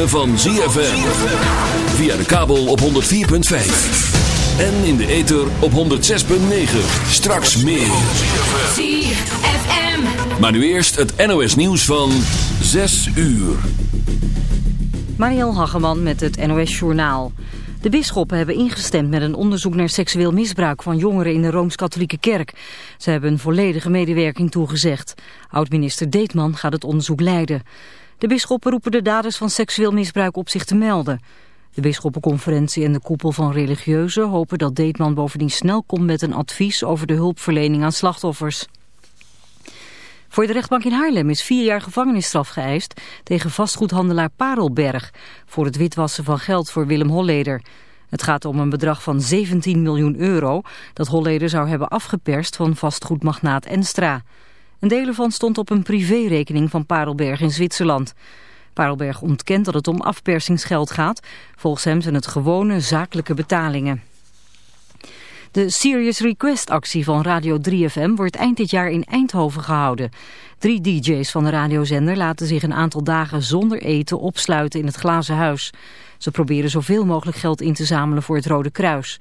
ritme van ZFM. Via de kabel op 104.5. En in de ether op 106.9. Straks meer. ZFM. Maar nu eerst het NOS nieuws van 6 uur. Mariel Hageman met het NOS Journaal. De bisschoppen hebben ingestemd met een onderzoek naar seksueel misbruik van jongeren in de Rooms-Katholieke Kerk. Ze hebben een volledige medewerking toegezegd. Oud-minister Deetman gaat het onderzoek leiden. De bisschoppen roepen de daders van seksueel misbruik op zich te melden. De bisschoppenconferentie en de koepel van religieuzen hopen dat Deetman bovendien snel komt met een advies over de hulpverlening aan slachtoffers. Voor de rechtbank in Haarlem is vier jaar gevangenisstraf geëist tegen vastgoedhandelaar Parelberg voor het witwassen van geld voor Willem Holleder. Het gaat om een bedrag van 17 miljoen euro dat Holleder zou hebben afgeperst van vastgoedmagnaat Enstra. Een deel ervan stond op een privérekening van Parelberg in Zwitserland. Parelberg ontkent dat het om afpersingsgeld gaat. Volgens hem zijn het gewone zakelijke betalingen. De Serious Request actie van Radio 3FM wordt eind dit jaar in Eindhoven gehouden. Drie dj's van de radiozender laten zich een aantal dagen zonder eten opsluiten in het glazen huis. Ze proberen zoveel mogelijk geld in te zamelen voor het Rode Kruis.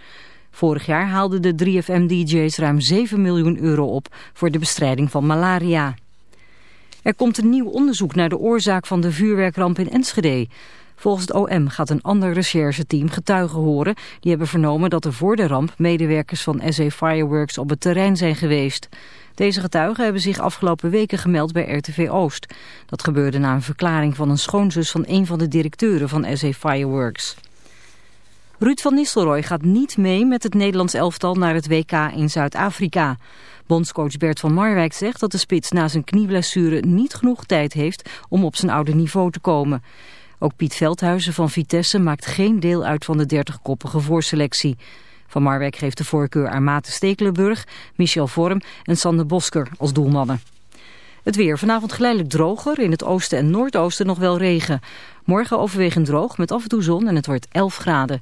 Vorig jaar haalden de 3FM-dj's ruim 7 miljoen euro op voor de bestrijding van malaria. Er komt een nieuw onderzoek naar de oorzaak van de vuurwerkramp in Enschede. Volgens het OM gaat een ander rechercheteam getuigen horen. Die hebben vernomen dat er voor de ramp medewerkers van SA Fireworks op het terrein zijn geweest. Deze getuigen hebben zich afgelopen weken gemeld bij RTV Oost. Dat gebeurde na een verklaring van een schoonzus van een van de directeuren van SA Fireworks. Ruud van Nistelrooy gaat niet mee met het Nederlands elftal naar het WK in Zuid-Afrika. Bondscoach Bert van Marwijk zegt dat de spits na zijn knieblessure niet genoeg tijd heeft om op zijn oude niveau te komen. Ook Piet Veldhuizen van Vitesse maakt geen deel uit van de 30-koppige voorselectie. Van Marwijk geeft de voorkeur aan Maarten Stekelenburg, Michel Vorm en Sander Bosker als doelmannen. Het weer. Vanavond geleidelijk droger. In het oosten en noordoosten nog wel regen. Morgen overwegend droog met af en toe zon en het wordt 11 graden.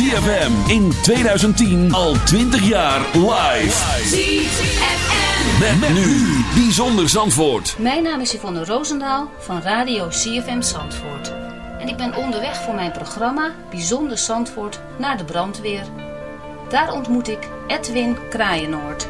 ZFM in 2010 al 20 jaar live. ZFM. Met, nu. Bijzonder Zandvoort. Mijn naam is Yvonne Roosendaal van Radio CFM Zandvoort. En ik ben onderweg voor mijn programma Bijzonder Zandvoort naar de brandweer. Daar ontmoet ik Edwin Kraaienoord.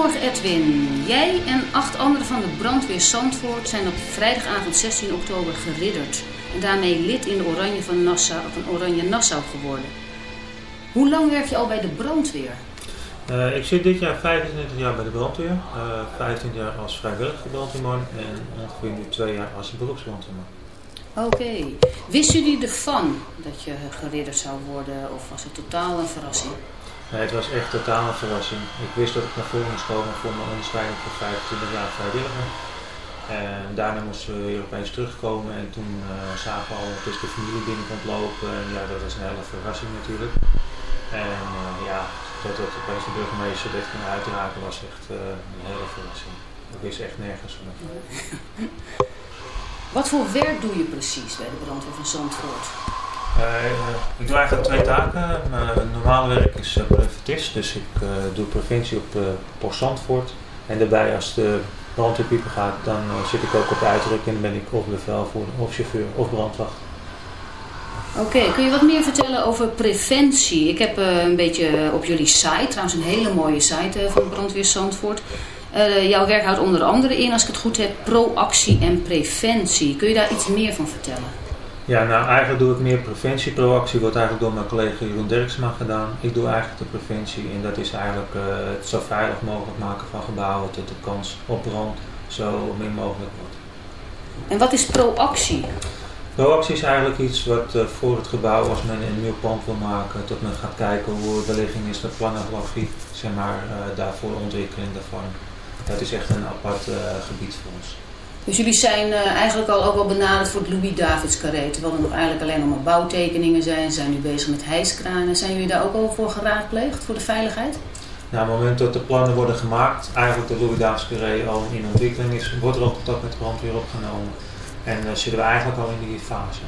Edwin, jij en acht anderen van de brandweer Zandvoort zijn op vrijdagavond 16 oktober geridderd. En daarmee lid in de Oranje van Nassau, van Oranje Nassau geworden. Hoe lang werk je al bij de brandweer? Uh, ik zit dit jaar 25 jaar bij de brandweer, uh, 15 jaar als vrijwillige brandweerman en ongeveer nu twee jaar als beroepsbrandweerman. Oké. Okay. Wisten jullie ervan dat je geridderd zou worden of was het totaal een verrassing? Het was echt een verrassing. Ik wist dat ik naar voren moest komen voor mijn onderscheiding voor 25 jaar vrijwilliger. En daarna moesten we weer opeens terugkomen en toen uh, zagen we al dat de familie binnen komt lopen. En ja, dat was een hele verrassing natuurlijk. En uh, ja, dat het opeens de burgemeester dit ging uitraken was echt een hele verrassing. Ik wist echt nergens van. Wat voor werk doe je precies bij de brandweer van Zandvoort? Uh, ik doe eigenlijk twee taken. Mijn normale werk is uh, preventist, dus ik doe preventie op Post Zandvoort. En daarbij als de brandweerpieper gaat, dan zit ik ook op de uitdrukking en ben ik of bevelvoerder, of chauffeur, of brandwacht. Oké, kun je wat meer vertellen over preventie? Ik heb een beetje op jullie site, trouwens een hele mooie site van Brandweer Zandvoort. Jouw werk houdt onder andere in, als ik het goed heb, proactie en preventie. Kun je daar iets meer van vertellen? Ja, nou eigenlijk doe ik meer preventie. Proactie wordt eigenlijk door mijn collega Jeroen Dirksma gedaan. Ik doe eigenlijk de preventie en dat is eigenlijk uh, het zo veilig mogelijk maken van gebouwen dat de kans op brand zo min mogelijk wordt. En wat is proactie? Proactie is eigenlijk iets wat uh, voor het gebouw, als men een nieuw pand wil maken, dat men gaat kijken hoe de ligging is, de planografie, zeg maar, uh, daarvoor ontwikkeling daarvan. Dat is echt een apart gebied voor ons. Dus jullie zijn uh, eigenlijk al ook wel benaderd voor het Louis Davids carré, terwijl er nog eigenlijk alleen maar bouwtekeningen zijn. Zijn nu bezig met hijskranen. Zijn jullie daar ook al voor geraadpleegd, voor de veiligheid? Nou, op het moment dat de plannen worden gemaakt, eigenlijk de Louis Davids carré al in ontwikkeling is, wordt er ook contact met de brandweer opgenomen. En dan uh, zitten we eigenlijk al in die fase.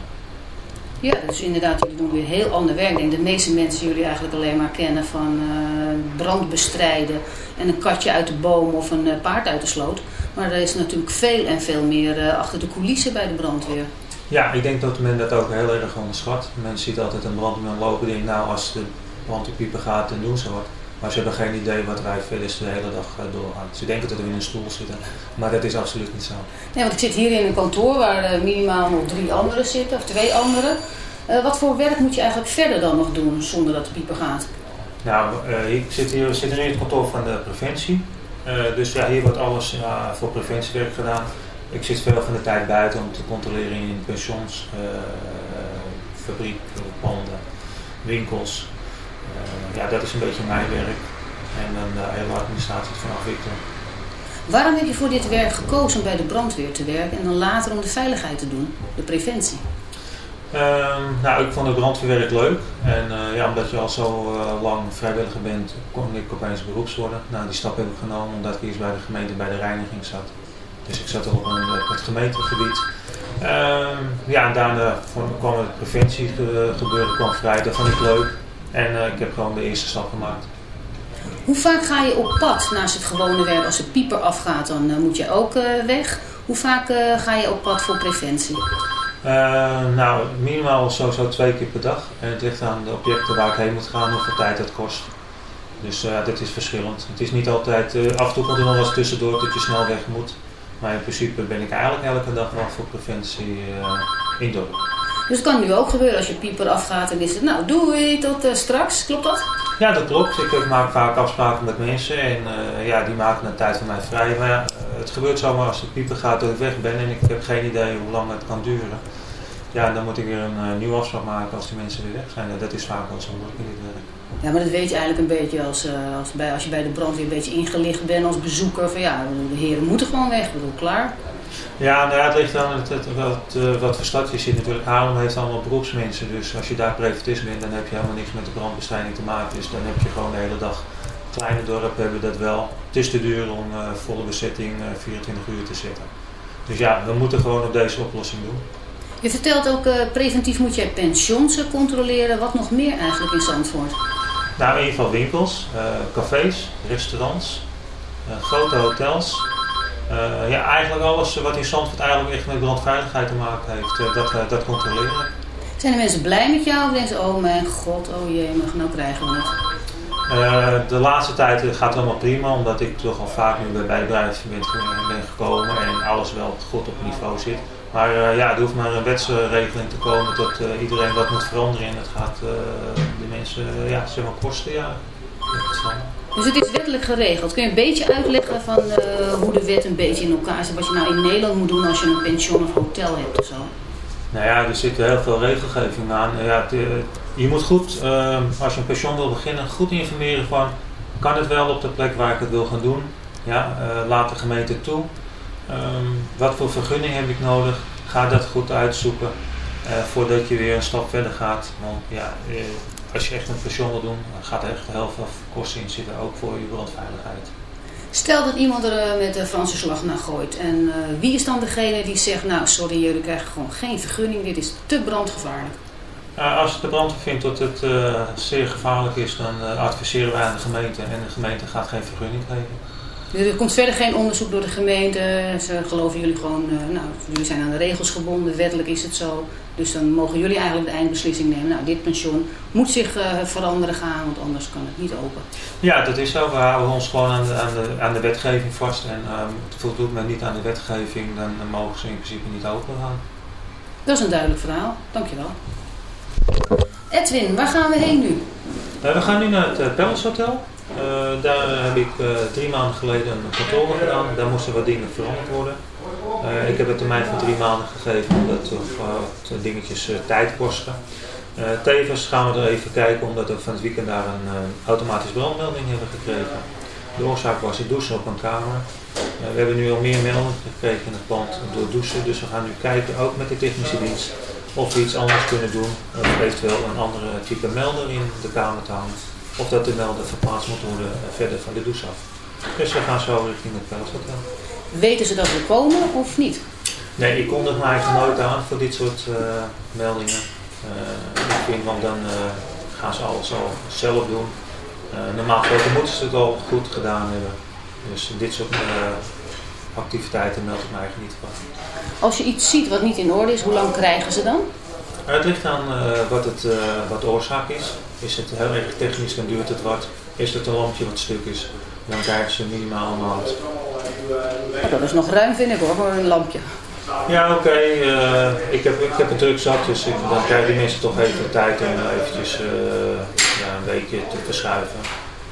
Ja, dus inderdaad, jullie doen weer heel ander werk. Ik denk de meeste mensen jullie eigenlijk alleen maar kennen van uh, brand bestrijden en een katje uit de boom of een paard uit de sloot. Maar er is natuurlijk veel en veel meer uh, achter de coulissen bij de brandweer. Ja, ik denk dat men dat ook heel erg onderschat. Men ziet altijd een brandweerman lopen die nou als de brandweerpieper gaat, dan doen ze wat. Maar ze hebben geen idee wat wij veel is de hele dag doorgaan. Ze denken dat we in een stoel zitten, maar dat is absoluut niet zo. Nee, want ik zit hier in een kantoor waar minimaal nog drie anderen zitten, of twee anderen. Uh, wat voor werk moet je eigenlijk verder dan nog doen zonder dat de pieper gaat? Nou, uh, ik zit hier, we zitten in het kantoor van de preventie. Uh, dus ja, hier wordt alles voor preventiewerk gedaan. Ik zit veel van de tijd buiten om te controleren in pensions, fabriek, panden, winkels. ja, dat is een beetje mijn werk. En de hele administratie van afwikkelen. Waarom heb je voor dit werk gekozen om bij de brandweer te werken en dan later om de veiligheid te doen, de preventie? Uh, nou, ik vond het brandweerwerk leuk. En uh, ja, omdat je al zo uh, lang vrijwilliger bent, kon ik opeens beroeps worden. Nou, die stap heb ik genomen omdat ik eerst bij de gemeente bij de reiniging zat. Dus ik zat op, op het gemeentegebied. Ehm, ja, en daarna kwam het preventiegebeuren kwam vrij. Dat vond ik leuk. En eh, ik heb gewoon de eerste stap gemaakt. Hoe vaak ga je op pad naast het gewone werk? Als de pieper afgaat, dan moet je ook weg. Hoe vaak ga je op pad voor preventie? Uh, nou, minimaal sowieso twee keer per dag. En het ligt aan de objecten waar ik heen moet gaan, hoeveel tijd dat kost. Dus uh, dit is verschillend. Het is niet altijd, uh, af en toe komt er nog wel eens tussendoor dat je snel weg moet. Maar in principe ben ik eigenlijk elke dag wel voor preventie in dorp. Dus het kan nu ook gebeuren als je pieper afgaat en is het, nou doei, tot straks. Klopt dat? Ja, dat klopt. Ik maak vaak afspraken met mensen en ja, die maken een tijd van mij vrij. Maar ja, het gebeurt zomaar als de pieper gaat dat ik weg ben en ik heb geen idee hoe lang het kan duren. Ja, dan moet ik weer een uh, nieuwe afspraak maken als die mensen weer weg zijn. dat is vaak wel zo moeilijk in dit werk. Ja, maar dat weet je eigenlijk een beetje als, uh, als, bij, als je bij de brandweer een beetje ingelicht bent als bezoeker. Van ja, de heren moeten gewoon weg. Bedoel, klaar. Ja, nou ja, het ligt aan het, het, wat, uh, wat voor stad je zit natuurlijk. Haarlem heeft allemaal beroepsmensen. Dus als je daar preventist bent, dan heb je helemaal niks met de brandbestrijding te maken. Dus dan heb je gewoon de hele dag. Kleine dorpen hebben dat wel. Het is te duur om volle bezetting 24 uur te zetten. Dus ja, we moeten gewoon op deze oplossing doen. Je vertelt ook, uh, preventief moet je pensions controleren. Wat nog meer eigenlijk in Zandvoort? Nou, in ieder geval winkels, uh, cafés, restaurants, uh, grote hotels. ja, eigenlijk alles wat in Zandvoort eigenlijk echt met brandveiligheid te maken heeft, dat, dat controleren. Zijn de mensen blij met jou of denken ze, oh mijn god, oh jee, maar nou krijgen we het? Eh, de laatste tijd gaat het allemaal prima, omdat ik toch al vaak nu bij bedrijven ben, ben gekomen en alles wel goed op niveau zit. Maar ja, er hoeft maar een wetsregeling te komen dat iedereen wat moet veranderen en het gaat de mensen ja, zeg maar kosten. Ja. Dus het is wettelijk geregeld. Kun je een beetje uitleggen van hoe de wet een beetje in elkaar zit? Wat je nou in Nederland moet doen als je een pension of hotel hebt of zo? Nou ja, er zit heel veel regelgeving aan. Ja, je moet goed, uh, als je een pension wil beginnen, goed informeren van kan het wel op de plek waar ik het wil gaan doen. Ja, uh, laat de gemeente toe. Um, wat voor vergunning heb ik nodig? Ga dat goed uitzoeken uh, voordat je weer een stap verder gaat. Want ja, uh, als je echt een pension wil doen, gaat er echt heel veel kosten in zitten, ook voor je brandveiligheid. Stel dat iemand er met de Franse slag naar gooit. En wie is dan degene die zegt, nou sorry, jullie krijgen gewoon geen vergunning, dit is te brandgevaarlijk? Uh, als de brandweer vindt dat het zeer gevaarlijk is, dan adviseren wij aan de gemeente en de gemeente gaat geen vergunning geven. Er komt verder geen onderzoek door de gemeente. Ze geloven jullie gewoon, nou, jullie zijn aan de regels gebonden, wettelijk is het zo. Dus dan mogen jullie eigenlijk de eindbeslissing nemen. Nou, dit pensioen moet zich veranderen gaan, want anders kan het niet open. Ja, dat is zo. We houden ons gewoon aan de, aan de, aan de wetgeving vast. En um, voldoet men niet aan de wetgeving, dan mogen ze in principe niet open gaan. Dat is een duidelijk verhaal. Dankjewel. Edwin, waar gaan we heen nu? Uh, we gaan nu naar het uh, Palace Hotel. Uh, daar heb ik drie maanden geleden een controle gedaan. Daar moesten wat dingen veranderd worden. ik heb een termijn van drie maanden gegeven omdat de dingetjes tijd kosten. tevens gaan we er even kijken omdat we van het weekend daar een automatisch brandmelding hebben gekregen. De oorzaak was het douchen op een kamer. we hebben nu al meer meldingen gekregen in het pand door douchen. Dus we gaan nu kijken, ook met de technische dienst, of we iets anders kunnen doen, of eventueel een andere type melder in de kamer te hangen. Of dat de melder verplaatst moet worden verder van de douche af. Dus we gaan zo richting het Pelshotel. Weten ze dat we komen of niet? Nee, ik kondig eigenlijk nooit aan voor dit soort uh, meldingen. Uh, ik vind, want dan uh, gaan ze alles al zelf doen. normaal gesproken moeten ze het al goed gedaan hebben. Dus dit soort activiteiten meld ik me eigenlijk niet van. Als je iets ziet wat niet in orde is, hoe lang krijgen ze dan? Het ligt aan uh, wat, het, uh, wat de oorzaak is. Is het heel erg technisch, dan duurt het wat. Is het een lampje wat stuk is, dan krijgen ze minimaal een maand. Dat is nog ruim vind ik hoor, voor een lampje. Ja, oké. Okay. Uh, ik, heb, ik heb het druk zat, dus ik, dan krijgen die mensen toch even tijd om eventjes ja, een beetje te verschuiven.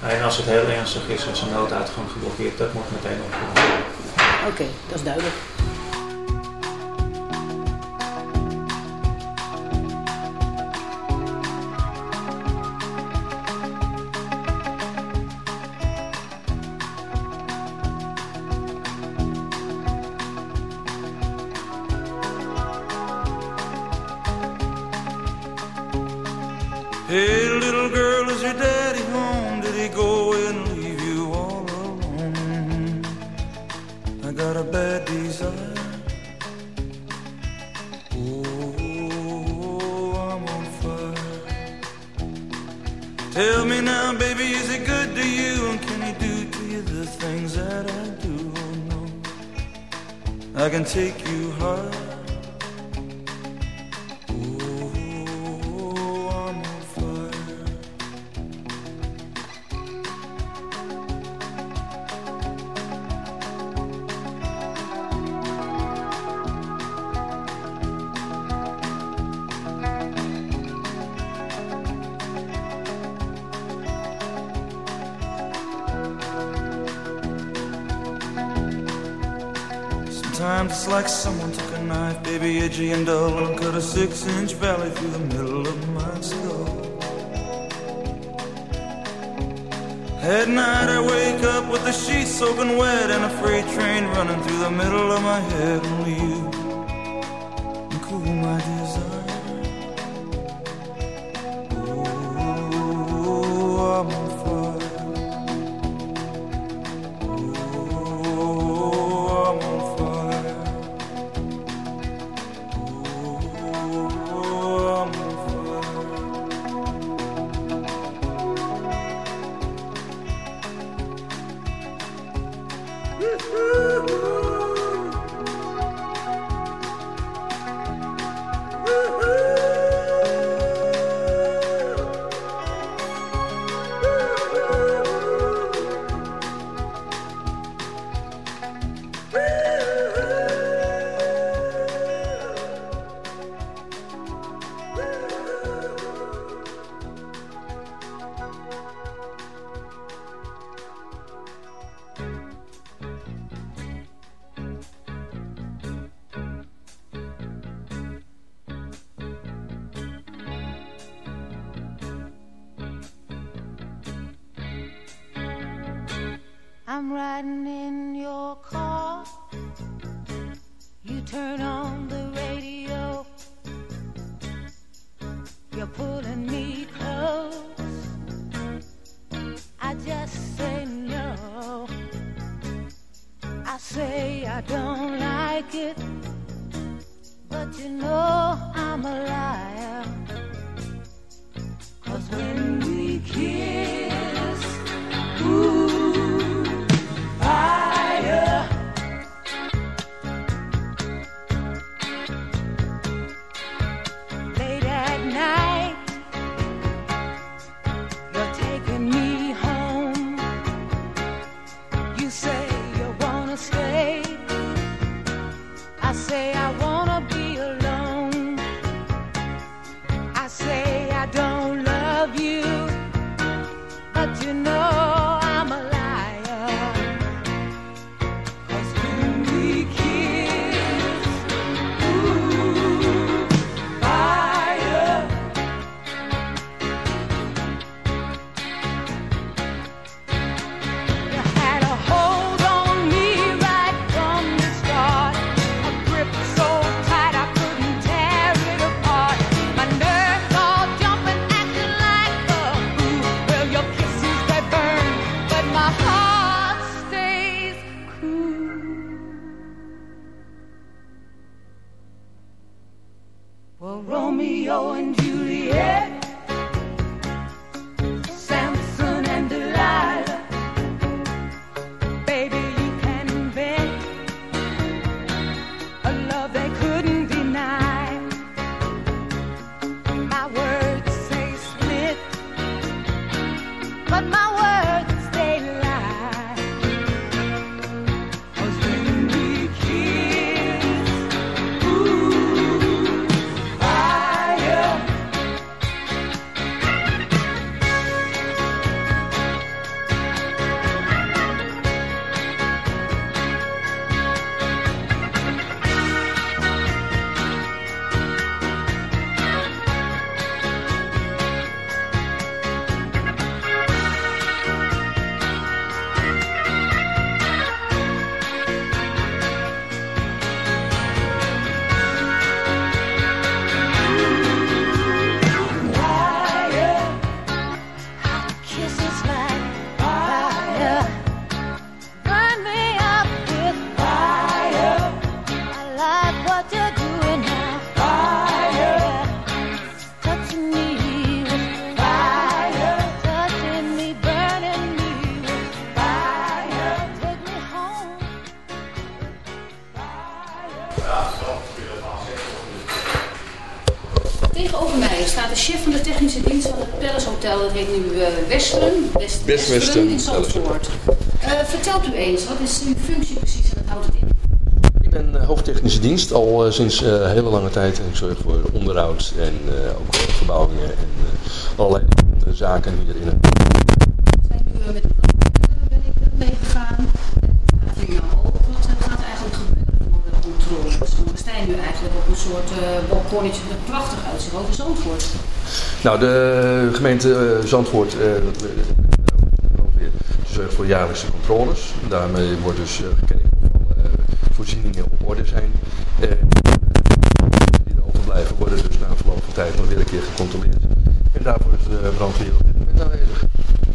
En als het heel ernstig is, als een nooduitgang geblokkeerd, dat moet meteen opgelost worden. Oké, okay, dat is duidelijk. Running through the middle of my head. Only you can cool my desire. Best Western in Zandvoort. Eh, vertelt u eens, wat is uw functie precies en wat houdt het in? Ik ben eh, hoofdtechnische dienst al eh, sinds eh, hele lange tijd. En ik zorg voor onderhoud en eh, ook voor verbouwingen en eh, allerlei andere zaken hier in het zijn nu met de brandweer ben ik meegegaan. En gaat hier nou ook? Wat gaat eigenlijk gebeuren voor de controles? Want we staan nu eigenlijk op een soort eh balkonnetje met prachtig uitzicht over Zandvoort. Nou, de gemeente eh, Zandvoort, eh, dat we- de brandweer, die zorgt jaarlijkse controles. Daarmee wordt dus eh, gekeken of alle eh, voorzieningen op orde zijn. Eh, die er overblijven worden dus na verloop van tijd nog weer een keer gecontroleerd. En daarvoor is de brandweer op dit moment aanwezig.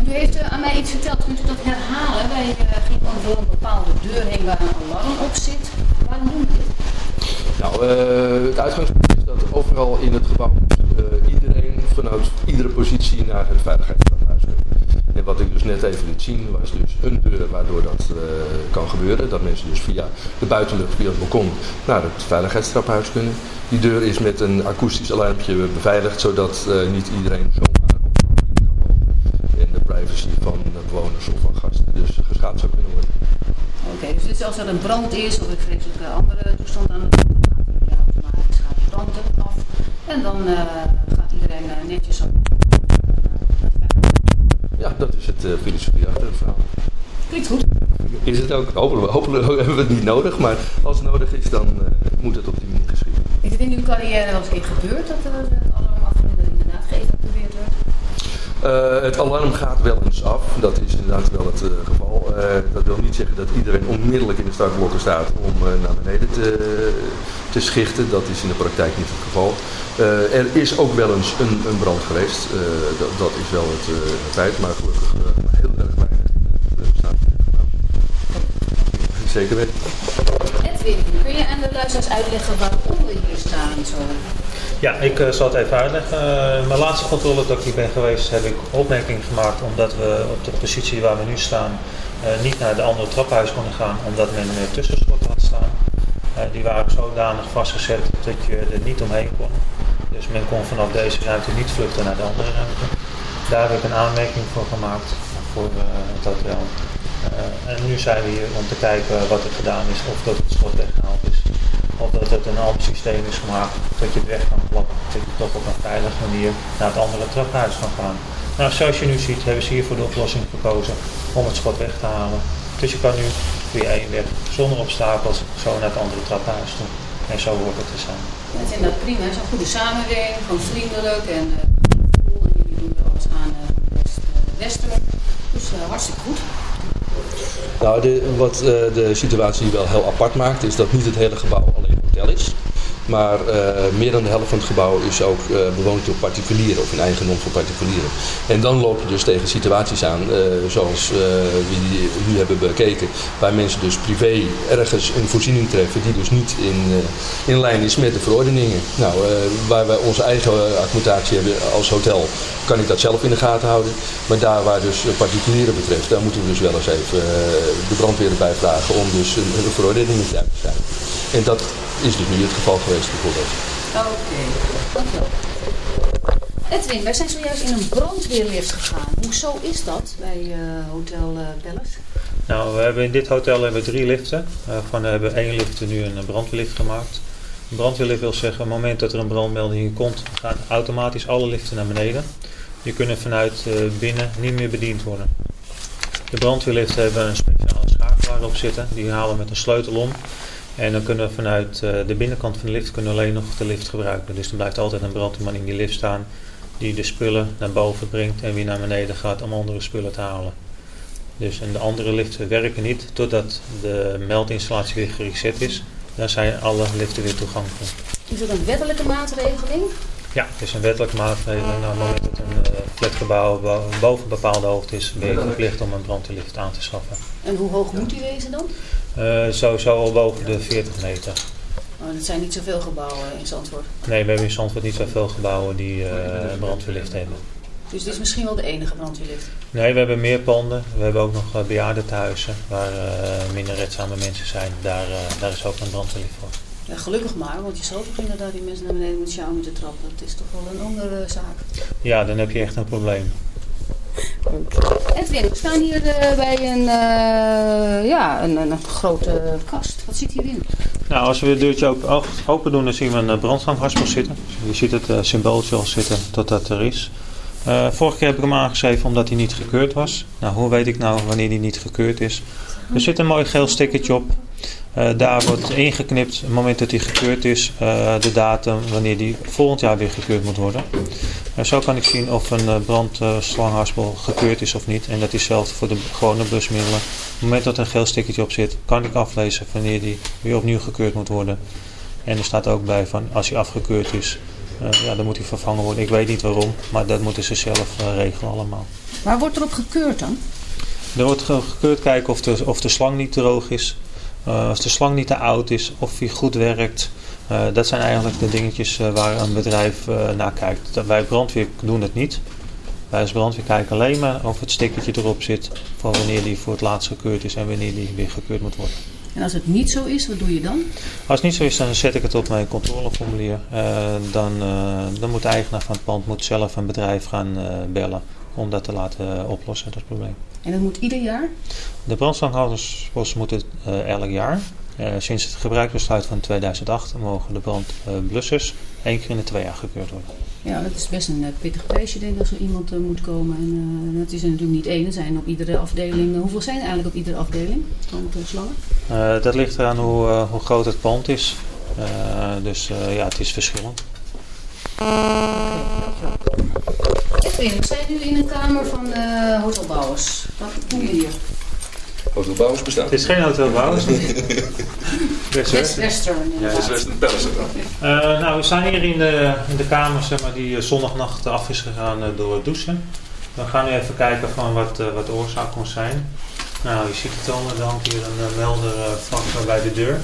U heeft eh, aan mij iets verteld, kunt u dat herhalen? Wij eh, gingen over een bepaalde deur heen waar een alarm op zit. Waarom doen we dit? Nou, eh, het uitgangspunt is dat overal in het gebouw eh, iedereen vanuit iedere positie naar het veiligheidstraphuis kan. En wat ik dus net even liet zien was dus een deur waardoor dat eh, kan gebeuren. Dat mensen dus via de buitenlucht, via het balkon naar het veiligheidstraphuis kunnen. Die deur is met een akoestisch alarmpje beveiligd, zodat eh, niet iedereen zomaar op. En de privacy van de bewoners of van gasten dus geschaad zou kunnen worden. Oké, dus dit als er een brand is of een andere toestand aan de automatisch gaat de brand af. En dan eh, gaat iedereen netjes op. Dat is het uh, filosofie achter het verhaal. Klinkt goed. Is het ook? Hopelijk, hopelijk hebben we het niet nodig, maar als het nodig is, dan uh, moet het op die manier geschieden. Is het in uw carrière wel eens een keer gebeurd dat er het alarm af en inderdaad geëvacueerd werd? Uh, het alarm gaat wel eens af, dat is inderdaad wel het geval. Uh, dat wil niet zeggen dat iedereen onmiddellijk in de startblokken staat om naar beneden te, te schichten. Dat is in de praktijk niet het geval. er is ook wel eens een, een brand geweest. Dat, dat, is wel het, feit, maar gelukkig heel erg weinig in het staat. Zeker weten. Edwin, kun je aan de luisteraars uitleggen waarom we hier staan zo? Ja, ik uh, zal het even uitleggen. Uh, mijn laatste controle dat ik hier ben geweest heb ik opmerking gemaakt omdat we op de positie waar we nu staan niet naar de andere trappenhuis konden gaan omdat men een tussenschot had staan. die waren zodanig vastgezet dat je er niet omheen kon. Dus men kon vanaf deze ruimte niet vluchten naar de andere ruimte. Daar heb ik een aanmerking voor gemaakt voor het hotel. en nu zijn we hier om te kijken wat er gedaan is of dat het schot weggehaald is. Of dat het een ander systeem is gemaakt dat je het weg kan klappen. Dat je toch op een veilige manier naar het andere traphuis kan gaan. Nou, zoals je nu ziet hebben ze hier voor de oplossing gekozen om het schot weg te halen. Dus je kan nu via één weg zonder obstakels zo naar het andere traphuis toe. En zo wordt het te zijn. Ik vind dat prima. Het is een goede samenwerking, gewoon vriendelijk en uh, en jullie doen er alles aan uh, best uh, westelijk. Dus uh, hartstikke goed. Nou, de, wat uh, de situatie wel heel apart maakt, is dat niet het hele gebouw alleen hotel is. Maar uh, meer dan de helft van het gebouw is ook uh, bewoond door particulieren of in eigendom van particulieren. En dan loop je dus tegen situaties aan, uh, zoals we die nu hebben bekeken, waar mensen dus privé ergens een voorziening treffen die dus niet in, in lijn is met de verordeningen. Nou, waar wij onze eigen accommodatie hebben als hotel, kan ik dat zelf in de gaten houden. Maar daar waar dus particulieren betreft, daar moeten we dus wel eens even de brandweer erbij vragen om dus een, een verordening te zijn. En dat is dus nu het geval geweest bijvoorbeeld. Oké, okay. dankjewel. Edwin, wij zijn zojuist in een brandweerlift gegaan. Hoezo is dat bij uh, Hotel uh, Palace? Nou, we hebben in dit hotel hebben we drie liften. Waarvan we hebben één lift nu een brandweerlift gemaakt. Een brandweerlift wil zeggen, op het moment dat er een brandmelding komt, gaan automatisch alle liften naar beneden. Die kunnen vanuit uh, binnen niet meer bediend worden. De brandweerliften hebben een speciale schakelaar op zitten. Die halen met een sleutel om. En dan kunnen we vanuit de binnenkant van de lift kunnen we alleen nog de lift gebruiken. Dus er blijft altijd een brandweerman in die lift staan die de spullen naar boven brengt en weer naar beneden gaat om andere spullen te halen. Dus en de andere liften werken niet totdat de meldinstallatie weer gereset is. Dan zijn alle liften weer toegankelijk. Is dat een wettelijke maatregeling? Ja, het is een wettelijke maatregeling. Nou, op het moment dat een uh, flatgebouw boven een bepaalde hoogte is, ben je verplicht om een brandweerlift aan te schaffen. En hoe hoog moet die wezen dan? Sowieso al boven de 40 meter. Oh, dat zijn niet zoveel gebouwen in Zandvoort? Nee, we hebben in Zandvoort niet zoveel gebouwen die uh, een brandweerlift hebben. Dus dit is misschien wel de enige brandweerlift? Nee, we hebben meer panden. We hebben ook nog uh, bejaardentehuizen waar uh, minder redzame mensen zijn. Daar, daar is ook een brandweerlift voor. Ja, gelukkig maar, want je zal toch inderdaad die mensen naar beneden met jou moeten trappen. Dat is toch wel een andere zaak. Ja, dan heb je echt een probleem. Edwin, we staan hier uh, bij een, uh, ja, een, een, grote kast. Wat zit hierin? Nou, als we het deurtje open doen, dan zien we een brandstanghaspel zitten. Je ziet het symbooltje al zitten tot dat er is. vorige keer heb ik hem aangeschreven omdat hij niet gekeurd was. Nou, hoe weet ik nou wanneer hij niet gekeurd is? Er zit een mooi geel stickertje op. Uh, daar wordt ingeknipt, op het moment dat hij gekeurd is, uh, de datum wanneer die volgend jaar weer gekeurd moet worden. Uh, zo kan ik zien of een brandslangenhaspel gekeurd is of niet. En dat is hetzelfde voor de gewone blusmiddelen. Op het moment dat er een geel stickertje op zit, kan ik aflezen wanneer die weer opnieuw gekeurd moet worden. En er staat ook bij van als hij afgekeurd is, ja, dan moet hij vervangen worden. Ik weet niet waarom, maar dat moeten ze zelf regelen allemaal. Waar wordt erop gekeurd dan? Er wordt gekeurd kijken of de, of de slang niet droog is. Uh, als de slang niet te oud is, of hij goed werkt. Uh, dat zijn eigenlijk de dingetjes uh, waar een bedrijf naar kijkt. Dat, wij brandweer doen het niet. Wij als brandweer kijken alleen maar of het stickertje erop zit. Van wanneer die voor het laatst gekeurd is en wanneer die weer gekeurd moet worden. En als het niet zo is, wat doe je dan? Als het niet zo is, dan zet ik het op mijn controleformulier. dan, dan moet de eigenaar van het pand moet zelf een bedrijf gaan bellen om dat te laten oplossen, dat probleem. En dat moet ieder jaar? De brandstandhouderspost moet het uh, elk jaar. Uh, sinds het gebruikbesluit van 2008 mogen de brandblussers één keer in de twee jaar gekeurd worden. Ja, dat is best een pittig feestje, denk ik, als er iemand moet komen. En dat is er natuurlijk niet één. Er zijn op iedere afdeling. hoeveel zijn er eigenlijk op iedere afdeling van slangen? dat ligt eraan hoe, hoe groot het pand is. dus ja, het is verschillend. Edwin, we zijn nu in een kamer van de hotelbouwers. Wat doen we hier? Hotel Bouwers bestaat. Het is geen Hotel Bouwers. Best West Western. Ja, inderdaad. West Western Palace dan. Eh, nou, we zijn hier in de, in de kamer zeg maar, die eh, zondagnacht af is gegaan eh, door het douchen. We gaan nu even kijken van wat, wat de oorzaak kon zijn. Nou, je ziet het al, er hangt hier een melder vlak bij de deur.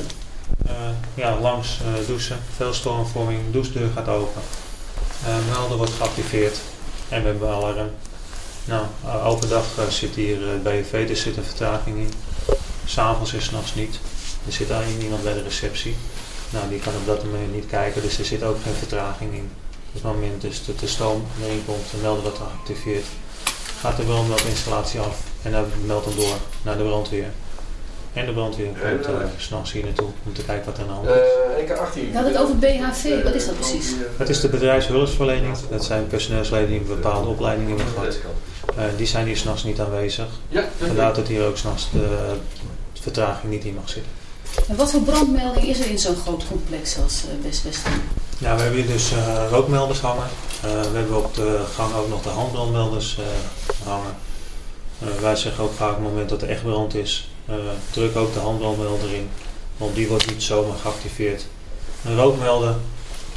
Eh, ja, langs eh, douchen, veel stormvorming, douchedeur gaat open. Eh, melder wordt geactiveerd en we hebben alarm. Nou, eh, overdag eh, zit hier uh, BFV, er zit een vertraging in. S'avonds en s'nachts niet. Er zit alleen iemand bij de receptie. Nou, die kan op dat moment niet kijken, dus er zit ook geen vertraging in. Op het moment dus dat de stoom erin komt, de melder wordt geactiveerd. Gaat de brandmeldinstallatie af en dan meldt hem door naar de brandweer. En de brandweer komt uh, s'nachts hier naartoe om te kijken wat er aan de hand is. Eh, ik 18. Je had het over BHV, wat is dat precies? Het is de bedrijfshulpverlening. Dat zijn personeelsleden die een bepaalde opleiding hebben gehad. Uh, die zijn hier s'nachts niet aanwezig. Ja, Vandaar dat hier ook s'nachts de vertraging niet in mag zitten. En wat voor brandmelding is er in zo'n groot complex als uh, West Western? Ja, we hebben hier dus uh, rookmelders hangen. Uh, we hebben op de gang ook nog de handbrandmelders hangen. wij zeggen ook vaak op het moment dat er echt brand is, druk ook de handbrandmelder in. Want die wordt niet zomaar geactiveerd. Een rookmelder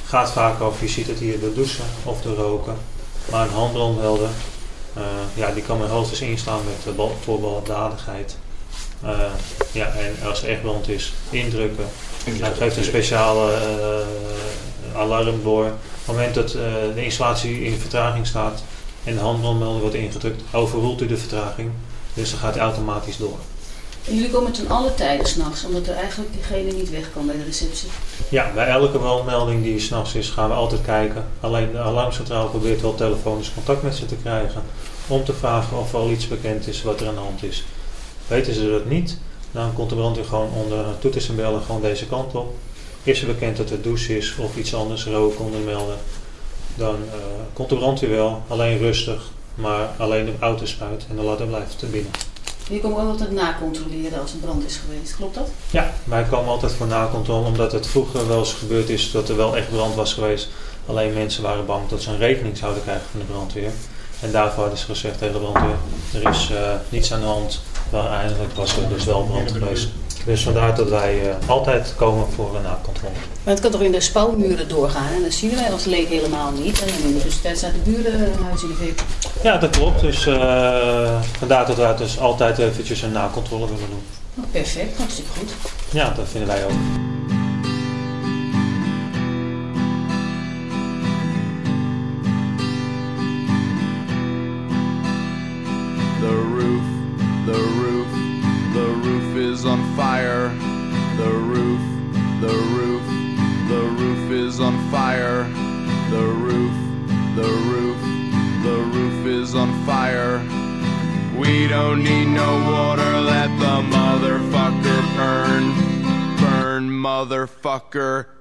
gaat vaak over, je ziet het hier door douchen of door roken. Maar een handbrandmelder, ja, die kan men hoogstens instaan met voorbaldadigheid. Uh, ja, en als er echt brand is, indrukken. Dan geeft een speciale uh, alarm door. Op het moment dat de installatie in vertraging staat en de handbrandmelder wordt ingedrukt, overroelt u de vertraging. Dus dan gaat hij automatisch door. En jullie komen ten alle tijden s'nachts, omdat er eigenlijk diegene niet weg kan bij de receptie? Ja, bij elke brandmelding die s'nachts is, gaan we altijd kijken. Alleen de alarmcentrale probeert wel telefonisch contact met ze te krijgen. Om te vragen of er al iets bekend is wat er aan de hand is. Weten ze dat niet, dan komt de brandweer gewoon onder toeters en bellen gewoon deze kant op. Is er bekend dat het douche is of iets anders, rook onder melden, dan uh, komt de brandweer wel, alleen rustig, maar alleen de auto spuit en de ladder blijft binnen. Je komt ook altijd nacontroleren als er brand is geweest, klopt dat? Ja, wij komen altijd voor nacontrole, omdat het vroeger wel eens gebeurd is dat er wel echt brand was geweest. Alleen mensen waren bang dat ze een rekening zouden krijgen van de brandweer. En daarvoor hadden ze gezegd tegen de brandweer, er is uh, niets aan de hand, maar eigenlijk was er dus wel brand geweest. Dus vandaar dat wij uh, altijd komen voor een nacontrole. Maar het kan toch in de spouwmuren doorgaan en dat zien wij als leek helemaal niet. En in de tussentijd staat de buren in de. Ja, dat klopt. Dus uh, vandaar dat wij dus altijd eventjes een nacontrole willen doen. Oh, perfect, hartstikke goed. Ja, dat vinden wij ook. Don't need no water, let the motherfucker burn. Burn, motherfucker.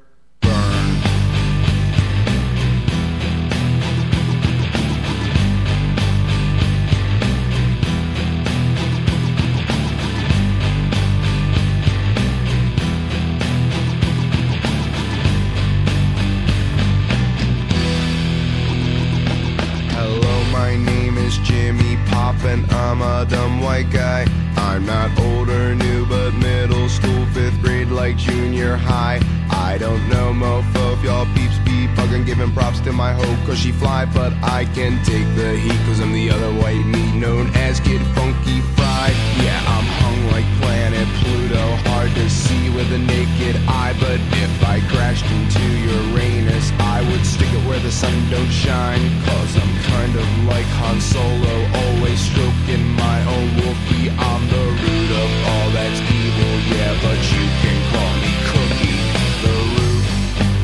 And I'm a dumb white guy. I'm not old or new, but middle school, fifth grade, like junior high. I don't know, mofo, if y'all peeps be bugging, giving props to my hoe, cause she fly, but I can take the heat, cause I'm the other white meat known as Kid Funky Fried. Yeah, I'm hung like planet Pluto, hard to see with a naked eye, but if I crashed into Uranus, I would stick it where the sun don't shine, cause I'm kind of like Han Solo, always stroking my own Wookiee. I'm the root of all that's evil, yeah, but you can call me Cookie. The roof,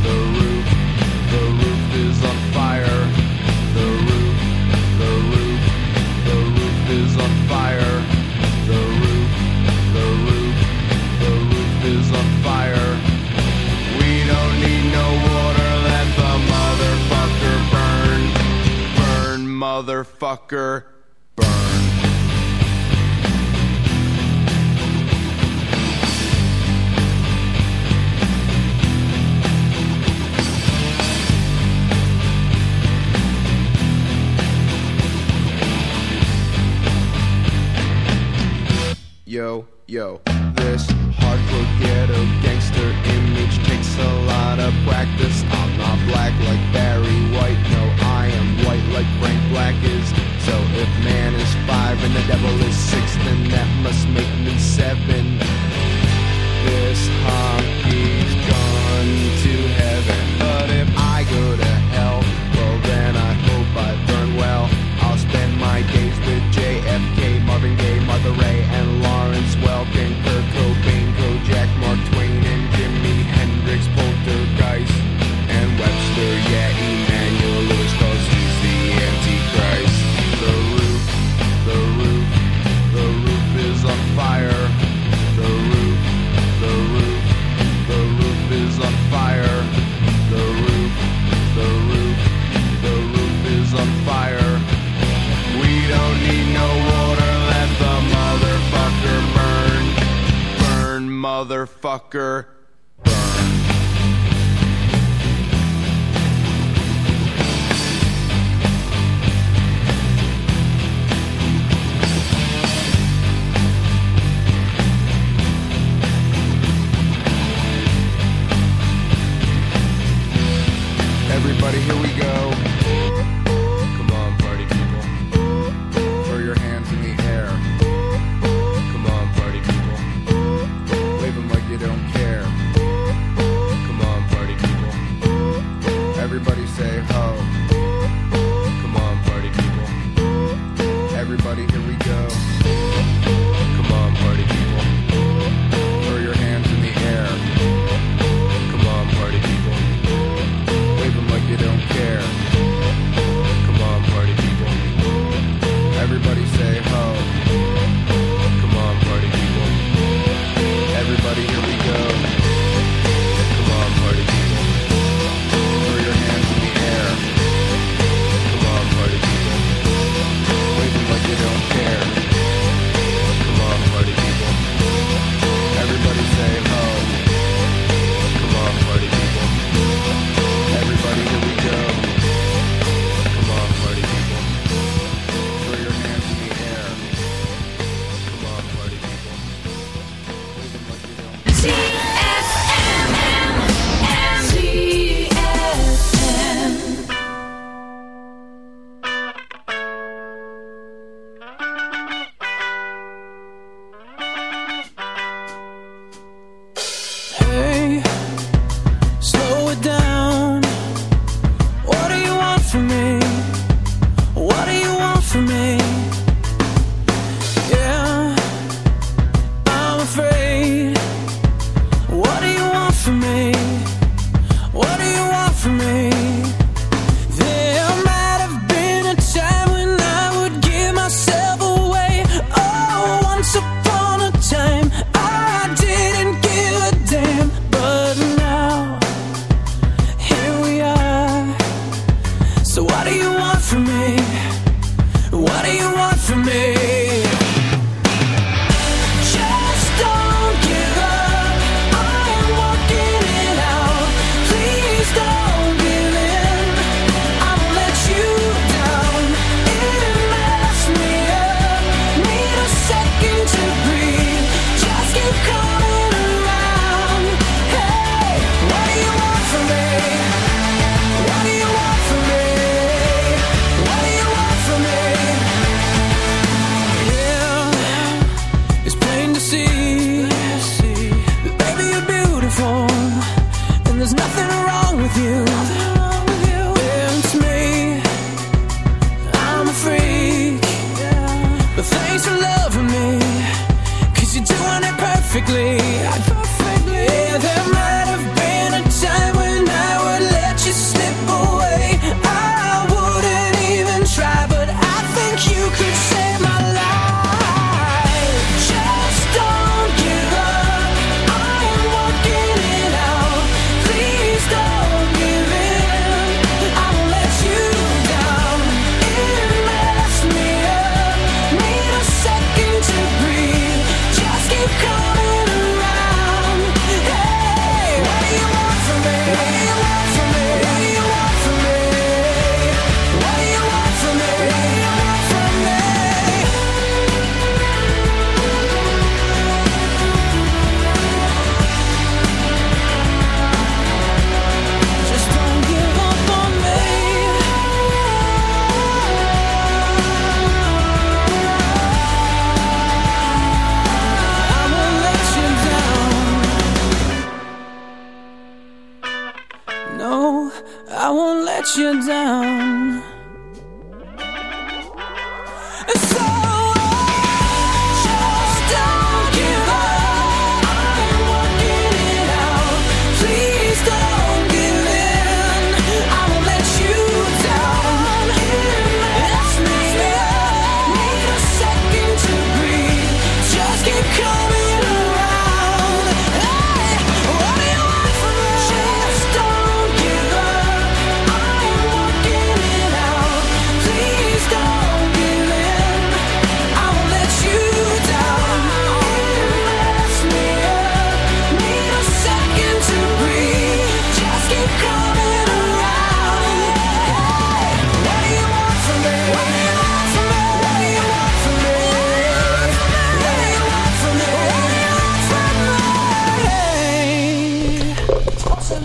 the roof, the roof is on fire. motherfucker burn. Yo, yo, this hardcore ghetto gangster image takes a lot of practice. I'm not black like Barry White, no, white like Frank Black is. So if man is five and the devil is six, then that must make me seven. This hockey's gone to heaven, but if I go to hell, well then I hope I burn well. I'll spend my days with JFK, Marvin Gaye, Mother Ray, Tucker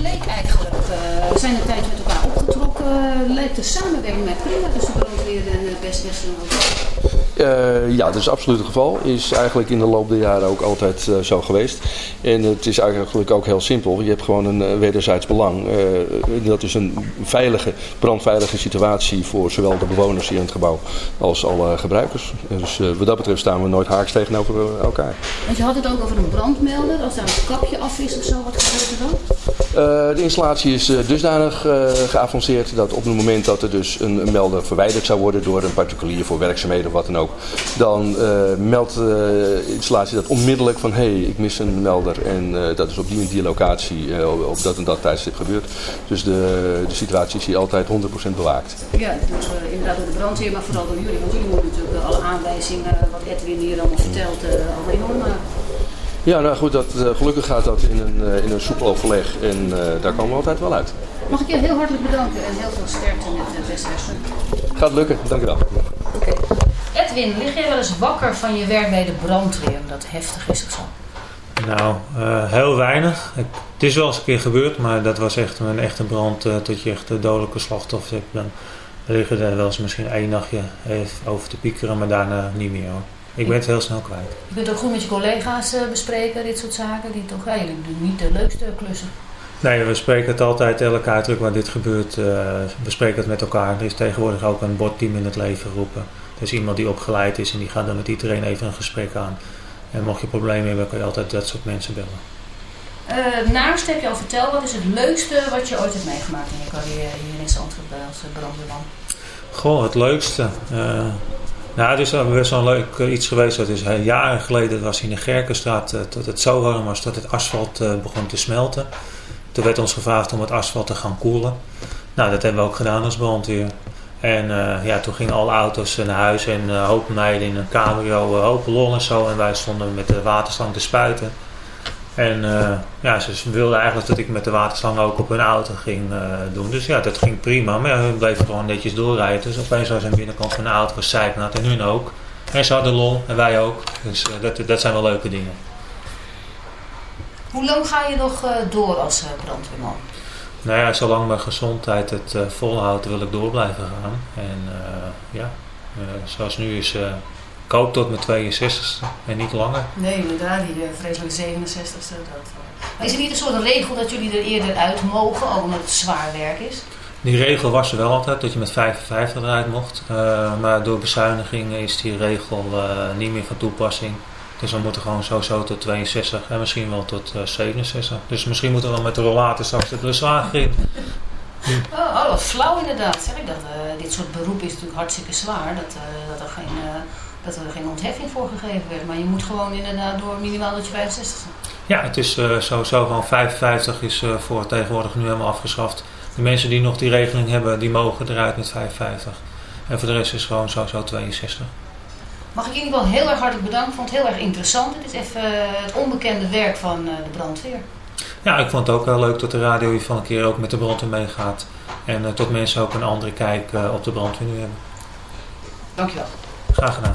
leek eigenlijk, eh, zijn een tijd met elkaar opgetrokken, leek de samenwerking met prima tussen brandweer en uh, Best Eh, ja, dat is absoluut het geval. Is eigenlijk in de loop der jaren ook altijd eh, zo geweest. En het is eigenlijk ook heel simpel. Je hebt gewoon een eh, wederzijds belang. Dat is een veilige, brandveilige situatie voor zowel de bewoners hier in het gebouw als alle gebruikers. Dus wat dat betreft staan we nooit haaks tegenover elkaar. Want je had het ook over een brandmelder, als daar een kapje af is of zo, wat gebeurt er dan? De installatie is dusdanig geavanceerd dat op het moment dat er dus een, een melder verwijderd zou worden door een particulier voor werkzaamheden of wat dan ook, dan eh, meldt de installatie dat onmiddellijk van hé, hey, ik mis een melder en eh, dat is op die en die locatie eh, op- dat en dat tijdstip gebeurd. Dus de, de situatie is hier altijd 100% bewaakt. Ja, eh, inderdaad door de brandweer, maar vooral door jullie. Want jullie moeten natuurlijk eh, alle aanwijzingen, wat Edwin hier allemaal vertelt, eh allemaal enorm. Ja, nou goed, dat, eh, gelukkig gaat dat in een, eh, in een soepel overleg en eh, daar komen we altijd wel uit. Mag ik je heel hartelijk bedanken en heel veel sterkte met uh, Best Western. Gaat lukken, dank u wel. Edwin, lig jij wel eens wakker van je werk bij de brandweer? Dat heftig is of zo? Nou, eh, heel weinig. Ik- het is wel eens een keer gebeurd, maar dat was echt een echte brand eh, tot je echt de dodelijke slachtoffers hebt. Dan liggen er wel eens misschien één nachtje even over te piekeren, maar daarna niet meer hoor. Ik ben het heel snel kwijt. Je kunt ook goed met je collega's eh, bespreken, dit soort zaken. Die toch, doen niet de leukste klussen. Nee, we spreken het altijd elke uitdruk waar dit gebeurt. we spreken het met elkaar. Er is tegenwoordig ook een bordteam in het leven geroepen. Is iemand die opgeleid is en die gaat dan met iedereen even een gesprek aan. En mocht je problemen hebben, kan je altijd dat soort mensen bellen. Eh naast heb je al verteld, wat is het leukste wat je ooit hebt meegemaakt in je carrière hier in Zandvoort bij als eh, brandweerman? Goh, het leukste. Eh, nou, het is wel best wel leuk eh, iets geweest. Dat is eh, jaren geleden, dat was in de Gerkenstraat, eh, dat het zo warm was dat het asfalt eh, begon te smelten. Toen werd ons gevraagd om het asfalt te gaan koelen. Nou, dat hebben we ook gedaan als brandweer. En eh, ja, toen gingen alle auto's naar huis en een hoop meiden in een cabrio, uh, hopen lol en zo. En wij stonden met de waterslang te spuiten. En eh, ja, ze wilden eigenlijk dat ik met de waterslang ook op hun auto ging eh, doen. Dus ja, dat ging prima. Maar ja, hun bleven gewoon netjes doorrijden. Dus opeens was een binnenkant van de auto zijpnat en hun ook. En ze hadden lol en wij ook. Dus eh, dat, dat zijn wel leuke dingen. Hoe lang ga je nog eh, door als eh, brandweerman? Nou ja, zolang mijn gezondheid het eh, volhoudt, wil ik door blijven gaan. En eh, ja, eh, zoals nu is, eh ik hoop tot mijn 62ste en niet langer. Nee, inderdaad, die uh, vreselijke 67ste. Dat. Is er niet een soort regel dat jullie er eerder uit mogen, ook omdat het zwaar werk is? Die regel was er wel altijd, dat je met 55 eruit mocht. Uh, maar door bezuinigingen is die regel uh, niet meer van toepassing. Dus we moeten gewoon sowieso tot 62 en misschien wel tot uh, 67. Dus misschien moeten we wel met de rollator straks de buswagen in. Oh, oh, flauw inderdaad. Zeg ik dat, uh, dit soort beroep is natuurlijk hartstikke zwaar. Dat, uh, dat, er geen, dat er geen ontheffing voor gegeven werd. Maar je moet gewoon inderdaad door minimaal dat je 65 bent. Ja, het is sowieso van 55 is voor tegenwoordig nu helemaal afgeschaft. De mensen die nog die regeling hebben, die mogen eruit met 55. En voor de rest is het gewoon sowieso 62. Mag ik jullie wel heel erg hartelijk bedanken. Ik vond het heel erg interessant. Het is even het onbekende werk van de brandweer. Ja, ik vond het ook heel leuk dat de radio hier van een keer ook met de brandweer meegaat. En uh, tot mensen ook een andere kijk uh, op de brandweer nu hebben. Dankjewel. Graag gedaan.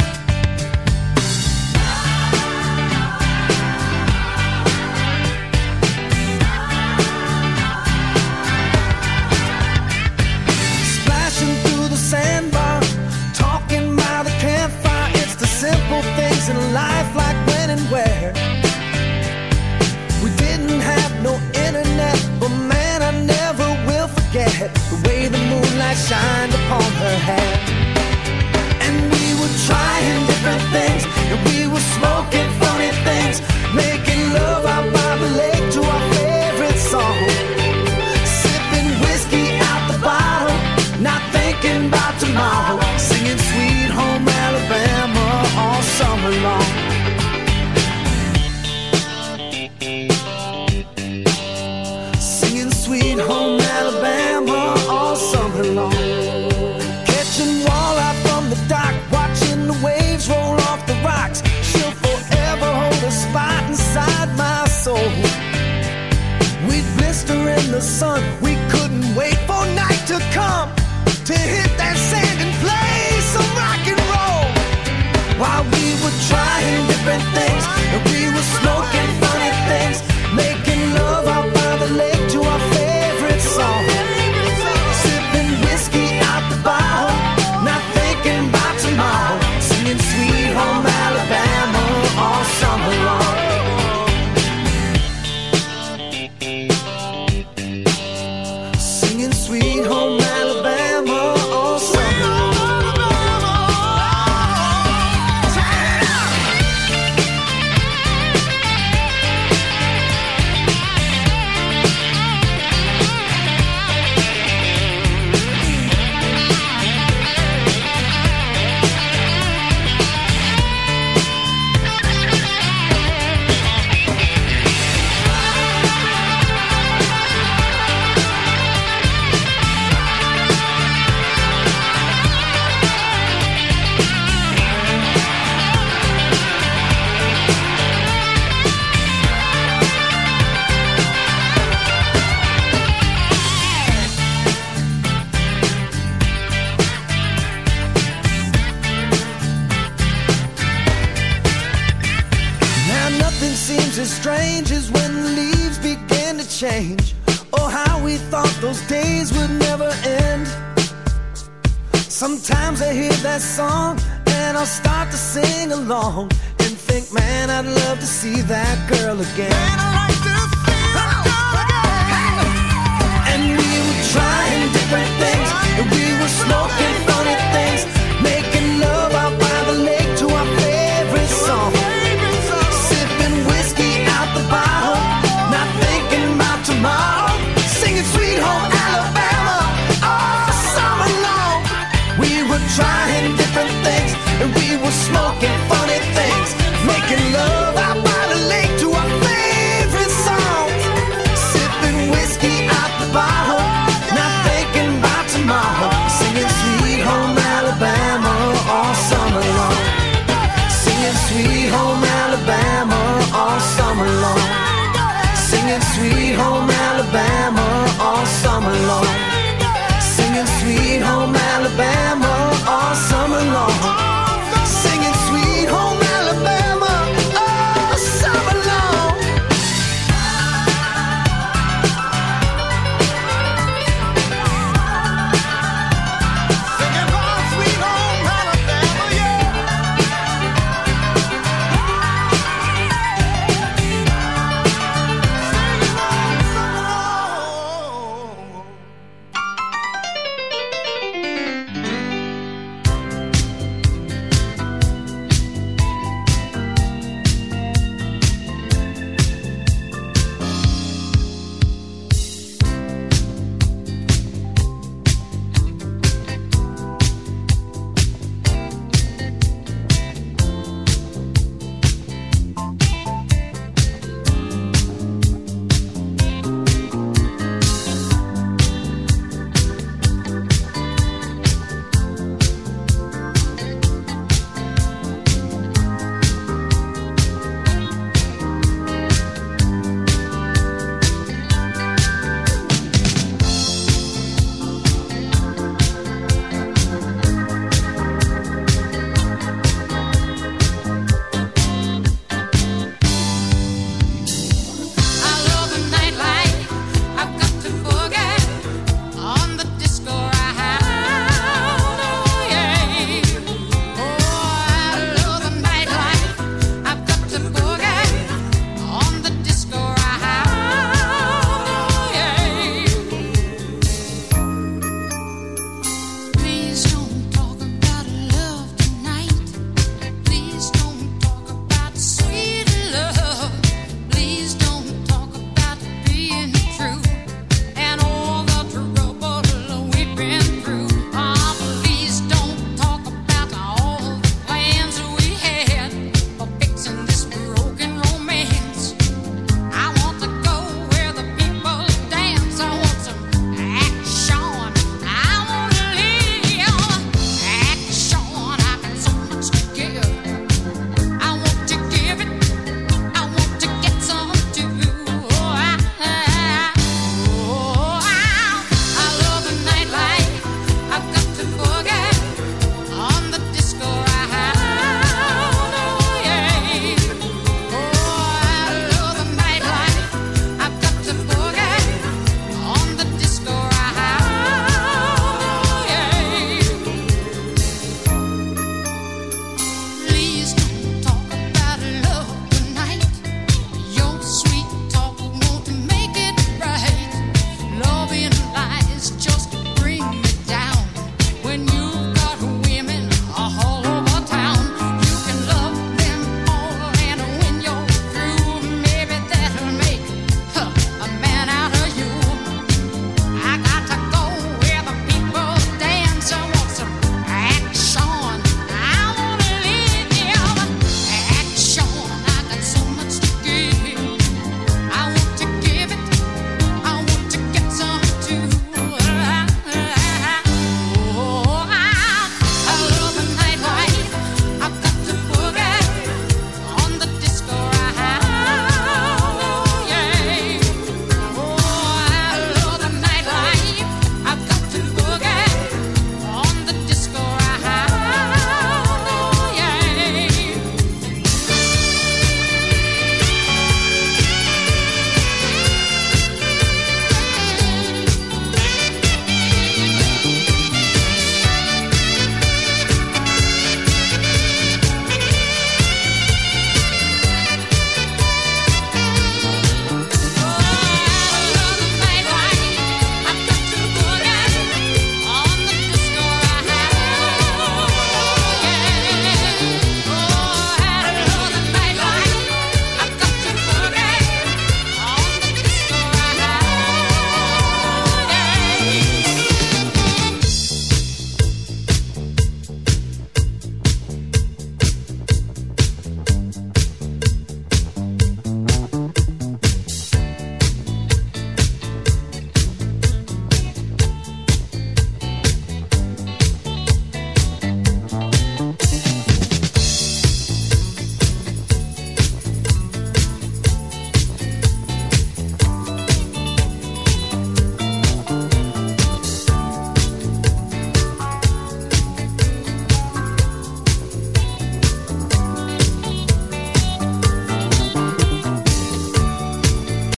light shined upon her head.